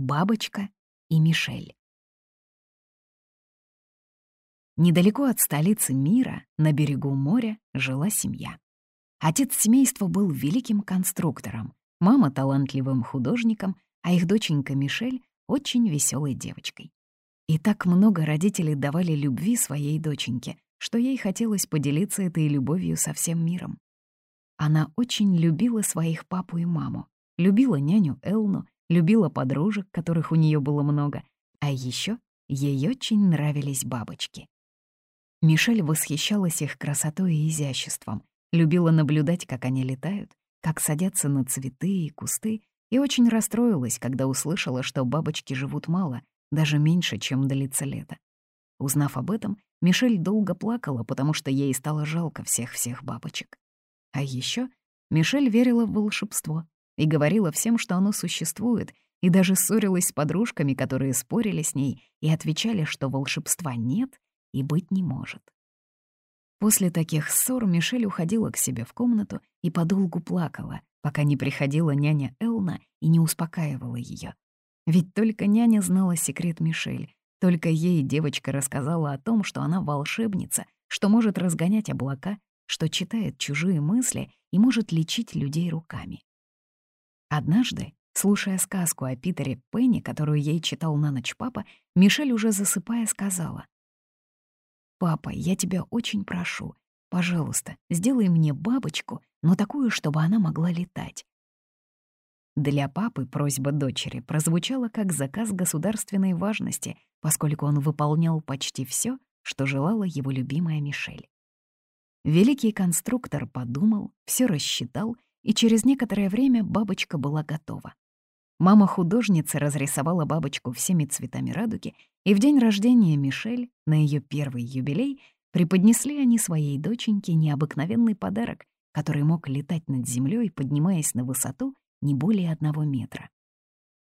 Бабочка и Мишель. Недалеко от столицы мира, на берегу моря, жила семья. Отец семейства был великим конструктором, мама — талантливым художником, а их доченька Мишель — очень веселой девочкой. И так много родителей давали любви своей доченьке, что ей хотелось поделиться этой любовью со всем миром. Она очень любила своих папу и маму, любила няню Элну, любила подружек, которых у нее было много, а еще ей очень нравились бабочки. Мишель восхищалась их красотой и изяществом, любила наблюдать, как они летают, как садятся на цветы и кусты, и очень расстроилась, когда услышала, что бабочки живут мало, даже меньше, чем длится лето. Узнав об этом, Мишель долго плакала, потому что ей стало жалко всех-всех бабочек. А еще Мишель верила в волшебство и говорила всем, что оно существует, и даже ссорилась с подружками, которые спорили с ней и отвечали, что волшебства нет и быть не может. После таких ссор Мишель уходила к себе в комнату и подолгу плакала, пока не приходила няня Элна и не успокаивала ее. Ведь только няня знала секрет Мишель, только ей девочка рассказала о том, что она волшебница, что может разгонять облака, что читает чужие мысли и может лечить людей руками. Однажды, слушая сказку о Питере Пенни, которую ей читал на ночь папа, Мишель уже засыпая сказала — «Папа, я тебя очень прошу, пожалуйста, сделай мне бабочку, но такую, чтобы она могла летать». Для папы просьба дочери прозвучала как заказ государственной важности, поскольку он выполнял почти все, что желала его любимая Мишель. Великий конструктор подумал, все рассчитал, и через некоторое время бабочка была готова. Мама художницы разрисовала бабочку всеми цветами радуги, и в день рождения Мишель, на ее первый юбилей, преподнесли они своей доченьке необыкновенный подарок, который мог летать над землей, поднимаясь на высоту не более одного метра.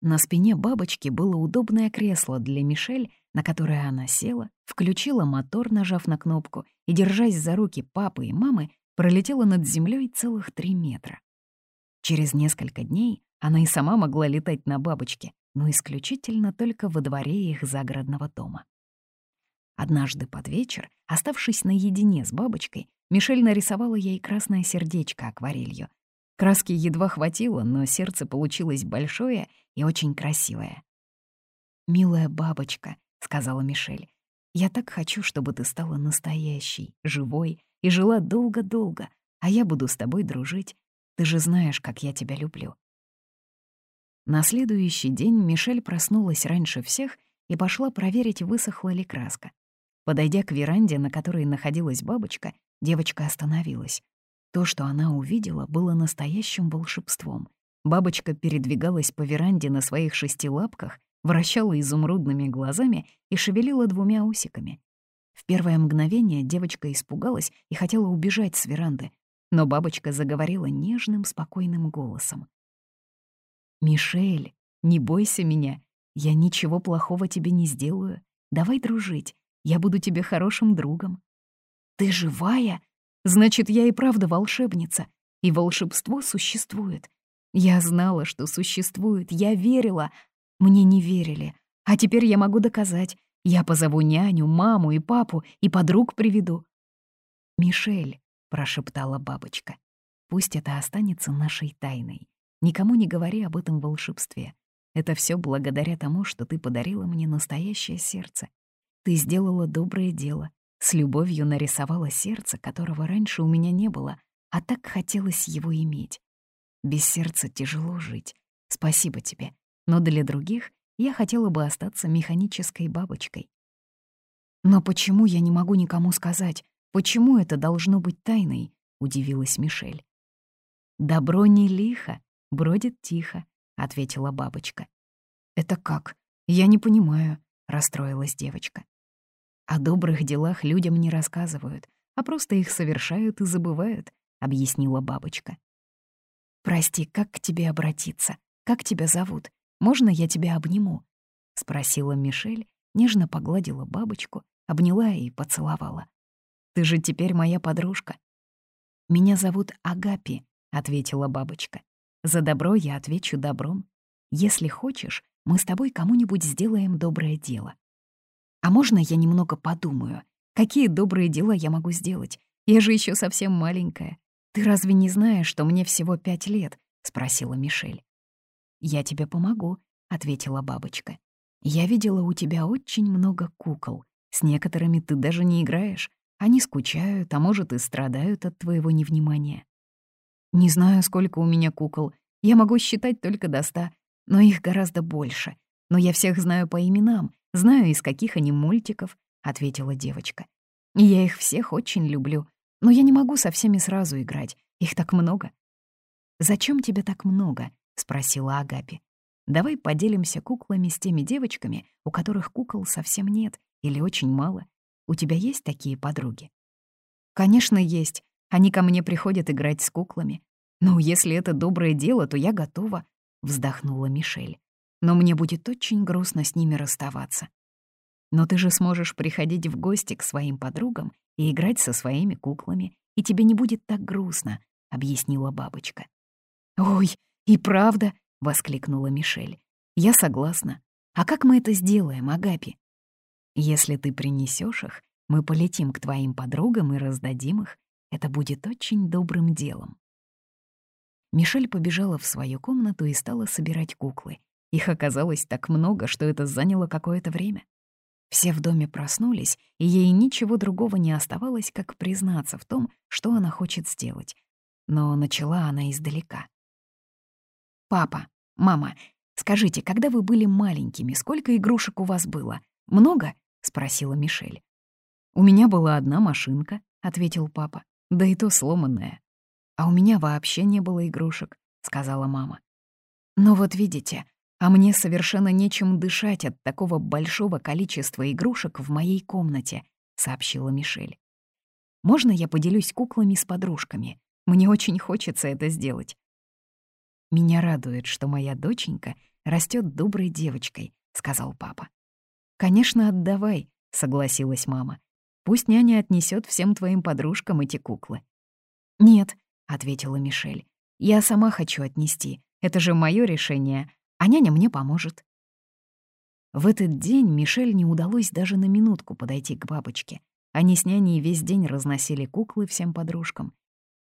На спине бабочки было удобное кресло для Мишель, на которое она села, включила мотор, нажав на кнопку, и, держась за руки папы и мамы, пролетела над землей целых три метра. Через несколько дней она и сама могла летать на бабочке, но исключительно только во дворе их загородного дома. Однажды под вечер, оставшись наедине с бабочкой, Мишель нарисовала ей красное сердечко акварелью. Краски едва хватило, но сердце получилось большое и очень красивое. «Милая бабочка», — сказала Мишель, — «я так хочу, чтобы ты стала настоящей, живой и жила долго-долго, а я буду с тобой дружить. Ты же знаешь, как я тебя люблю». На следующий день Мишель проснулась раньше всех и пошла проверить, высохла ли краска. Подойдя к веранде, на которой находилась бабочка, девочка остановилась. То, что она увидела, было настоящим волшебством. Бабочка передвигалась по веранде на своих шести лапках, вращала изумрудными глазами и шевелила двумя усиками. В первое мгновение девочка испугалась и хотела убежать с веранды, но бабочка заговорила нежным, спокойным голосом. «Мишель, не бойся меня. Я ничего плохого тебе не сделаю. Давай дружить. Я буду тебе хорошим другом». «Ты живая? Значит, я и правда волшебница. И волшебство существует. Я знала, что существует. Я верила. Мне не верили. А теперь я могу доказать. Я позову няню, маму и папу, и подруг приведу». «Мишель», — прошептала бабочка, — «пусть это останется нашей тайной. Никому не говори об этом волшебстве. Это все благодаря тому, что ты подарила мне настоящее сердце. Ты сделала доброе дело, с любовью нарисовала сердце, которого раньше у меня не было, а так хотелось его иметь. Без сердца тяжело жить. Спасибо тебе. Но для других я хотела бы остаться механической бабочкой. «Но почему я не могу никому сказать? Почему это должно быть тайной?» — удивилась Мишель. «Добро не лихо», бродит тихо», — ответила бабочка. «Это как? Я не понимаю», — расстроилась девочка. «О добрых делах людям не рассказывают, а просто их совершают и забывают», — объяснила бабочка. «Прости, как к тебе обратиться? Как тебя зовут? Можно я тебя обниму?» — спросила Мишель, нежно погладила бабочку, обняла и поцеловала. «Ты же теперь моя подружка». «Меня зовут Агапи», — ответила бабочка. За добро я отвечу добром. Если хочешь, мы с тобой кому-нибудь сделаем доброе дело. А можно я немного подумаю, какие добрые дела я могу сделать? Я же еще совсем маленькая. Ты разве не знаешь, что мне всего пять лет? спросила Мишель. Я тебе помогу, ответила бабочка. Я видела у тебя очень много кукол. С некоторыми ты даже не играешь. Они скучают, а может и страдают от твоего невнимания. Не знаю, сколько у меня кукол. Я могу считать только до ста, но их гораздо больше. Но я всех знаю по именам, знаю, из каких они мультиков, — ответила девочка. И я их всех очень люблю, но я не могу со всеми сразу играть, их так много. «Зачем тебе так много?» — спросила Агапи. «Давай поделимся куклами с теми девочками, у которых кукол совсем нет или очень мало. У тебя есть такие подруги?» «Конечно, есть. Они ко мне приходят играть с куклами. Ну, если это доброе дело, то я готова», — вздохнула Мишель. «Но мне будет очень грустно с ними расставаться. Но ты же сможешь приходить в гости к своим подругам и играть со своими куклами, и тебе не будет так грустно», — объяснила бабочка. «Ой, и правда!» — воскликнула Мишель. «Я согласна. А как мы это сделаем, Агапи?» «Если ты принесешь их, мы полетим к твоим подругам и раздадим их. Это будет очень добрым делом». Мишель побежала в свою комнату и стала собирать куклы. Их оказалось так много, что это заняло какое-то время. Все в доме проснулись, и ей ничего другого не оставалось, как признаться в том, что она хочет сделать. Но начала она издалека. «Папа, мама, скажите, когда вы были маленькими, сколько игрушек у вас было? Много?» — спросила Мишель. «У меня была одна машинка», — ответил папа, — «да и то сломанная». «А у меня вообще не было игрушек», — сказала мама. «Но вот видите, а мне совершенно нечем дышать от такого большого количества игрушек в моей комнате», — сообщила Мишель. «Можно я поделюсь куклами с подружками? Мне очень хочется это сделать». «Меня радует, что моя доченька растет доброй девочкой», — сказал папа. «Конечно, отдавай», — согласилась мама. «Пусть няня отнесет всем твоим подружкам эти куклы». «Нет», — ответила Мишель, — «я сама хочу отнести. Это же мое решение, а няня мне поможет. В этот день Мишель не удалось даже на минутку подойти к бабочке. Они с няней весь день разносили куклы всем подружкам.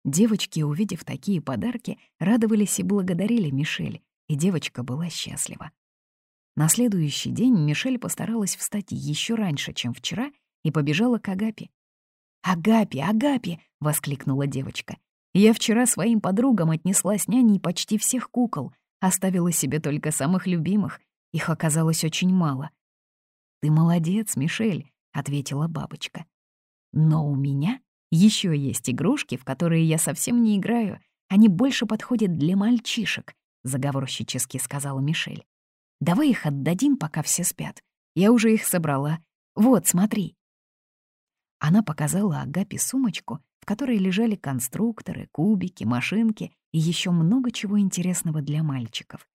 Девочки, увидев такие подарки, радовались и благодарили Мишель, и девочка была счастлива. На следующий день Мишель постаралась встать еще раньше, чем вчера, и побежала к Агапе. «Агапи, Агапи!» — воскликнула девочка. «Я вчера своим подругам отнесла с няней почти всех кукол. Оставила себе только самых любимых. Их оказалось очень мало. «Ты молодец, Мишель», — ответила бабочка. «Но у меня еще есть игрушки, в которые я совсем не играю. Они больше подходят для мальчишек», — заговорщически сказала Мишель. «Давай их отдадим, пока все спят. Я уже их собрала. Вот, смотри». Она показала Агапе сумочку, в которой лежали конструкторы, кубики, машинки и еще много чего интересного для мальчиков.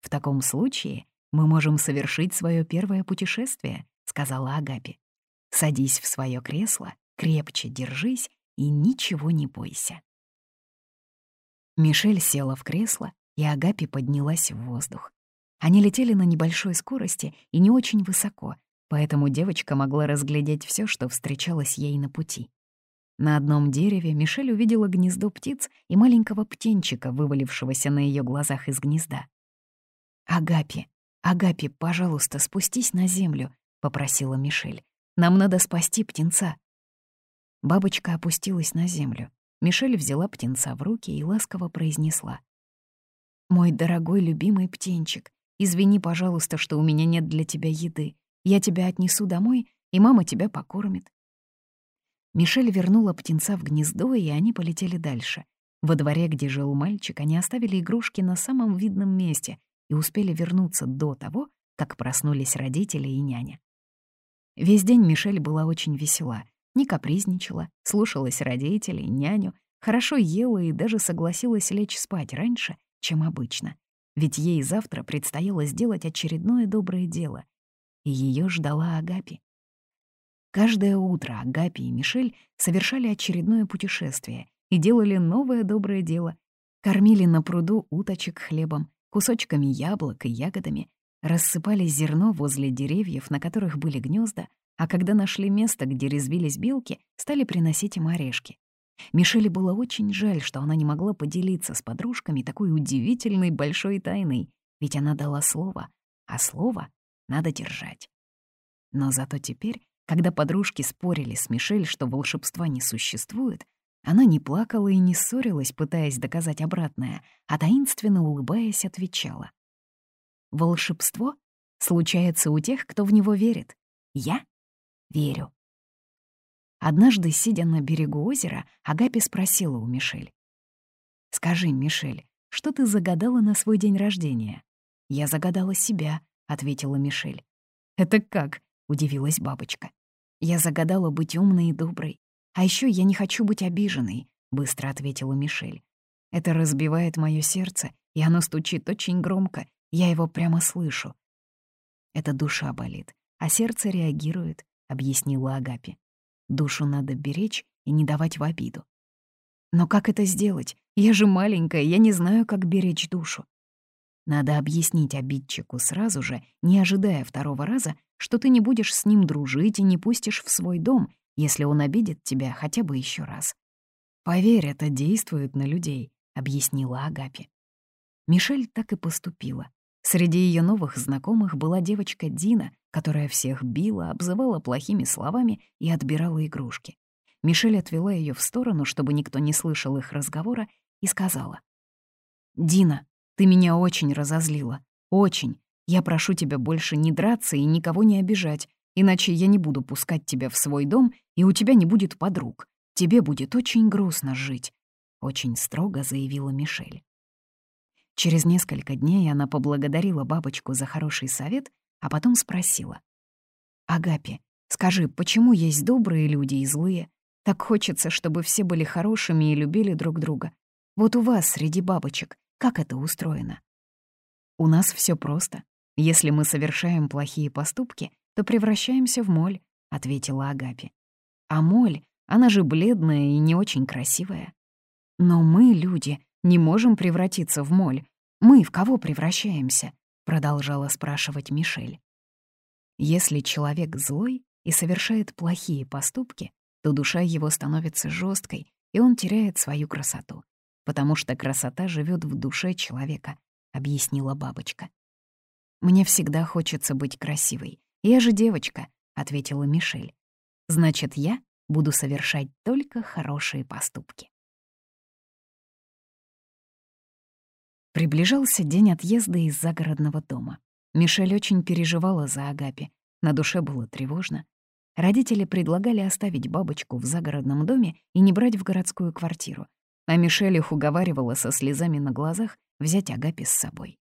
«В таком случае мы можем совершить свое первое путешествие», — сказала Агапи. «Садись в свое кресло, крепче держись и ничего не бойся». Мишель села в кресло, и Агапи поднялась в воздух. Они летели на небольшой скорости и не очень высоко, поэтому девочка могла разглядеть все, что встречалось ей на пути. На одном дереве Мишель увидела гнездо птиц и маленького птенчика, вывалившегося на ее глазах из гнезда. «Агапи, Агапи, пожалуйста, спустись на землю», — попросила Мишель. «Нам надо спасти птенца». Бабочка опустилась на землю. Мишель взяла птенца в руки и ласково произнесла. «Мой дорогой любимый птенчик, извини, пожалуйста, что у меня нет для тебя еды. Я тебя отнесу домой, и мама тебя покормит. Мишель вернула птенца в гнездо, и они полетели дальше. Во дворе, где жил мальчик, они оставили игрушки на самом видном месте и успели вернуться до того, как проснулись родители и няня. Весь день Мишель была очень весела, не капризничала, слушалась родителей, няню, хорошо ела и даже согласилась лечь спать раньше, чем обычно. Ведь ей завтра предстояло сделать очередное доброе дело. И ее ждала Агапи. Каждое утро Агапи и Мишель совершали очередное путешествие и делали новое доброе дело. Кормили на пруду уточек хлебом, кусочками яблок и ягодами, рассыпали зерно возле деревьев, на которых были гнезда, а когда нашли место, где резвились белки, стали приносить им орешки. Мишеле было очень жаль, что она не могла поделиться с подружками такой удивительной большой тайной, ведь она дала слово, а слово надо держать. Но зато теперь, когда подружки спорили с Мишель, что волшебства не существует, она не плакала и не ссорилась, пытаясь доказать обратное, а таинственно улыбаясь отвечала. «Волшебство случается у тех, кто в него верит. Я верю». Однажды, сидя на берегу озера, Агапи спросила у Мишель. «Скажи, Мишель, что ты загадала на свой день рождения?» «Я загадала себя», — ответила Мишель. «Это как?» — удивилась бабочка. «Я загадала быть умной и доброй. А еще я не хочу быть обиженной», — быстро ответила Мишель. «Это разбивает мое сердце, и оно стучит очень громко, я его прямо слышу». «Это душа болит, а сердце реагирует», — объяснила Агапи. «Душу надо беречь и не давать в обиду». «Но как это сделать? Я же маленькая, я не знаю, как беречь душу». Надо объяснить обидчику сразу же, не ожидая второго раза, что ты не будешь с ним дружить и не пустишь в свой дом, если он обидит тебя хотя бы еще раз. «Поверь, это действует на людей», — объяснила Агапи. Мишель так и поступила. Среди ее новых знакомых была девочка Дина, которая всех била, обзывала плохими словами и отбирала игрушки. Мишель отвела ее в сторону, чтобы никто не слышал их разговора, и сказала. «Дина, ты меня очень разозлила. Очень. Я прошу тебя больше не драться и никого не обижать. Иначе я не буду пускать тебя в свой дом, и у тебя не будет подруг. Тебе будет очень грустно жить», — очень строго заявила Мишель. Через несколько дней она поблагодарила бабочку за хороший совет, а потом спросила. «Агапи, скажи, почему есть добрые люди и злые? Так хочется, чтобы все были хорошими и любили друг друга. Вот у вас, среди бабочек, как это устроено?» «У нас все просто. Если мы совершаем плохие поступки, то превращаемся в моль», — ответила Агапи. «А моль, она же бледная и не очень красивая. Но мы, люди, не можем превратиться в моль. Мы в кого превращаемся?» — продолжала спрашивать Мишель. Если человек злой и совершает плохие поступки, то душа его становится жесткой, и он теряет свою красоту, потому что красота живет в душе человека, объяснила бабочка. Мне всегда хочется быть красивой, «Я же девочка», — ответила Мишель. «Значит, я буду совершать только хорошие поступки». Приближался день отъезда из загородного дома. Мишель очень переживала за Агапи. На душе было тревожно. Родители предлагали оставить бабочку в загородном доме и не брать в городскую квартиру. А Мишель их уговаривала со слезами на глазах взять Агапи с собой.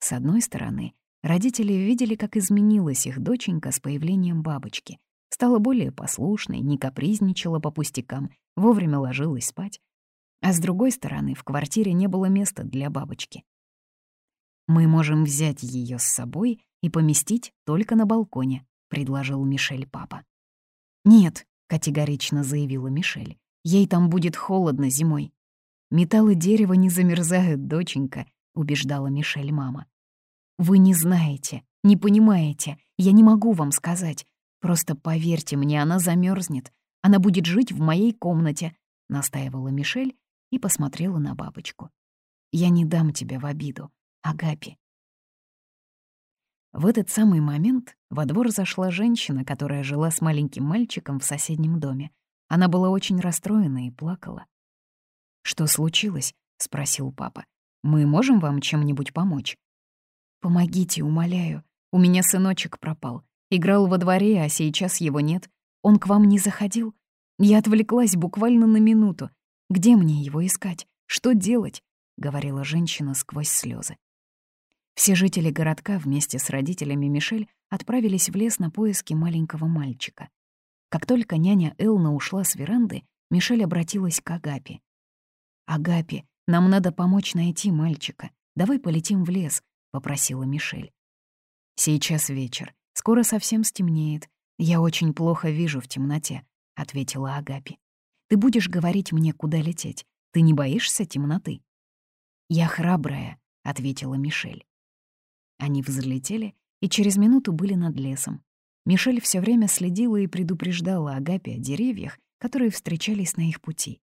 С одной стороны, Родители видели, как изменилась их доченька с появлением бабочки. Стала более послушной, не капризничала по пустякам, вовремя ложилась спать. А с другой стороны, в квартире не было места для бабочки. «Мы можем взять ее с собой и поместить только на балконе», — предложил Мишель папа. «Нет», — категорично заявила Мишель, — «ей там будет холодно зимой». «Металл и дерево не замерзают, доченька», — убеждала Мишель мама. Вы не знаете, не понимаете, я не могу вам сказать. Просто поверьте мне, она замерзнет. Она будет жить в моей комнате», — настаивала Мишель и посмотрела на бабочку. «Я не дам тебя в обиду, Агапи». В этот самый момент во двор зашла женщина, которая жила с маленьким мальчиком в соседнем доме. Она была очень расстроена и плакала. «Что случилось?» — спросил папа. «Мы можем вам чем-нибудь помочь?» «Помогите, умоляю. У меня сыночек пропал. Играл во дворе, а сейчас его нет. Он к вам не заходил? Я отвлеклась буквально на минуту. Где мне его искать? Что делать?» — говорила женщина сквозь слезы. Все жители городка вместе с родителями Мишель отправились в лес на поиски маленького мальчика. Как только няня Элна ушла с веранды, Мишель обратилась к Агапи. «Агапи, нам надо помочь найти мальчика. Давай полетим в лес. — попросила Мишель. «Сейчас вечер. Скоро совсем стемнеет. Я очень плохо вижу в темноте», — ответила Агапи. «Ты будешь говорить мне, куда лететь. Ты не боишься темноты?» «Я храбрая. — ответила Мишель. Они взлетели и через минуту были над лесом. Мишель все время следила и предупреждала Агапе о деревьях, которые встречались на их пути.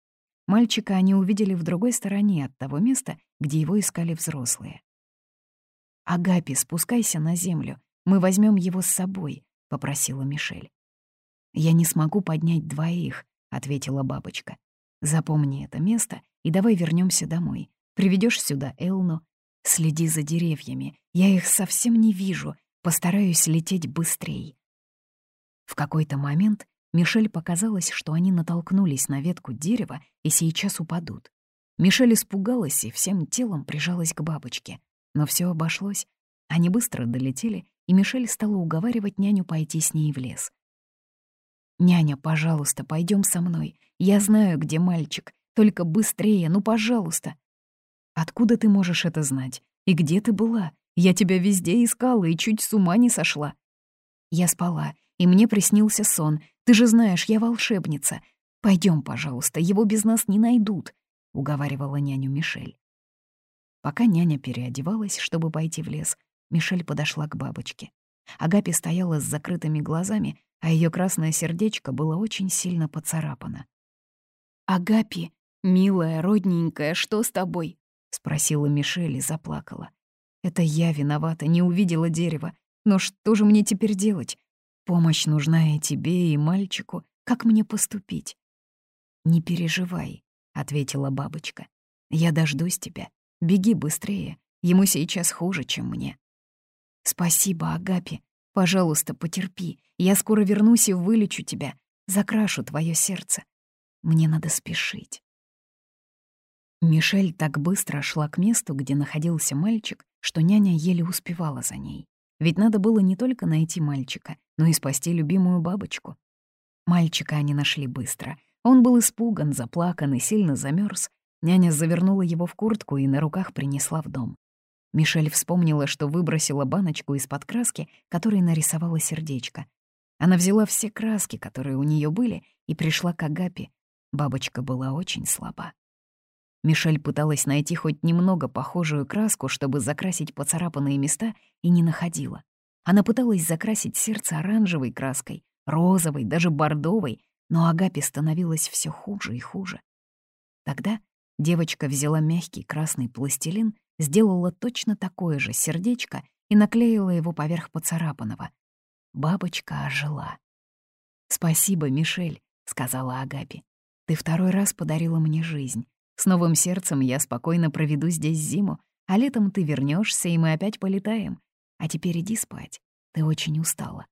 Мальчика они увидели в другой стороне от того места, где его искали взрослые. «Агапи, спускайся на землю, мы возьмем его с собой», — попросила Мишель. «Я не смогу поднять двоих», — ответила бабочка. «Запомни это место и давай вернемся домой. Приведешь сюда Элну. Следи за деревьями, я их совсем не вижу, постараюсь лететь быстрей». В какой-то момент Мишель показалось, что они натолкнулись на ветку дерева и сейчас упадут. Мишель испугалась и всем телом прижалась к бабочке. Но все обошлось. Они быстро долетели, и Мишель стала уговаривать няню пойти с ней в лес. «Няня, пожалуйста, пойдем со мной. Я знаю, где мальчик. Только быстрее, ну, пожалуйста». «Откуда ты можешь это знать? И где ты была? Я тебя везде искала и чуть с ума не сошла». Я спала, и мне приснился сон. Ты же знаешь, я волшебница. Пойдем, пожалуйста, его без нас не найдут», — уговаривала няню Мишель. Пока няня переодевалась, чтобы пойти в лес, Мишель подошла к бабочке. Агапи стояла с закрытыми глазами, а ее красное сердечко было очень сильно поцарапано. «Агапи, милая, родненькая, что с тобой?» — спросила Мишель и заплакала. «Это я виновата, не увидела дерева. Но что же мне теперь делать? Помощь нужна и тебе, и мальчику. Как мне поступить?» «Не переживай», — ответила бабочка. «Я дождусь тебя. Беги быстрее. Ему сейчас хуже, чем мне». «Спасибо, Агапи. Пожалуйста, потерпи. Я скоро вернусь и вылечу тебя. Закрашу твое сердце. Мне надо спешить». Мишель так быстро шла к месту, где находился мальчик, что няня еле успевала за ней. Ведь надо было не только найти мальчика, но и спасти любимую бабочку. Мальчика они нашли быстро. Он был испуган, заплакан и сильно замерз. Няня завернула его в куртку и на руках принесла в дом. Мишель вспомнила, что выбросила баночку из-под краски, которой нарисовала сердечко. Она взяла все краски, которые у нее были, и пришла к Агапе. Бабочка была очень слаба. Мишель пыталась найти хоть немного похожую краску, чтобы закрасить поцарапанные места, и не находила. Она пыталась закрасить сердце оранжевой краской, розовой, даже бордовой, но Агапе становилось все хуже и хуже. Тогда девочка взяла мягкий красный пластилин сделала точно такое же сердечко и наклеила его поверх поцарапанного. Бабочка ожила. «Спасибо, Мишель», — сказала Агапи. «Ты второй раз подарила мне жизнь. С новым сердцем я спокойно проведу здесь зиму, а летом ты вернешься, и мы опять полетаем. А теперь иди спать. Ты очень устала».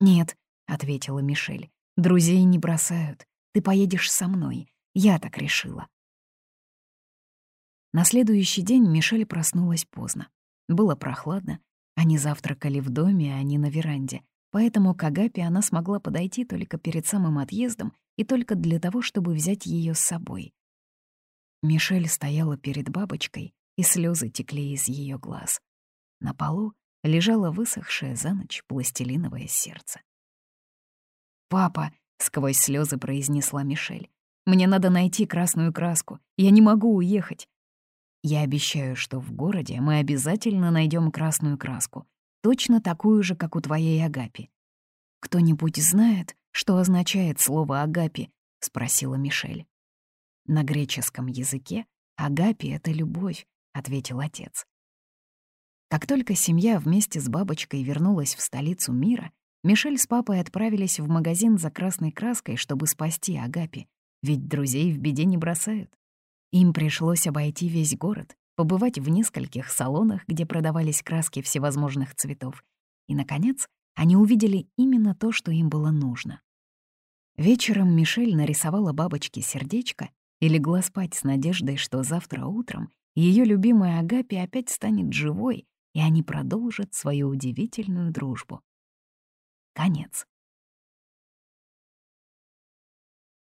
«Нет», — ответила Мишель, — «друзей не бросают. Ты поедешь со мной. Я так решила». На следующий день Мишель проснулась поздно. Было прохладно. Они завтракали в доме, а не на веранде. Поэтому к Агапе она смогла подойти только перед самым отъездом и только для того, чтобы взять ее с собой. Мишель стояла перед бабочкой, и слезы текли из ее глаз. На полу лежало высохшее за ночь пластилиновое сердце. «Папа!» — сквозь слезы произнесла Мишель. «Мне надо найти красную краску. Я не могу уехать. Я обещаю, что в городе мы обязательно найдем красную краску, точно такую же, как у твоей Агапи. Кто-нибудь знает, что означает слово Агапи? спросила Мишель. На греческом языке Агапи — это любовь, ответил отец. Как только семья вместе с бабочкой вернулась в столицу мира, Мишель с папой отправились в магазин за красной краской, чтобы спасти Агапи, ведь друзей в беде не бросают. Им пришлось обойти весь город, побывать в нескольких салонах, где продавались краски всевозможных цветов. И, наконец, они увидели именно то, что им было нужно. Вечером Мишель нарисовала бабочке сердечко и легла спать с надеждой, что завтра утром ее любимая Агапи опять станет живой, и они продолжат свою удивительную дружбу. Конец.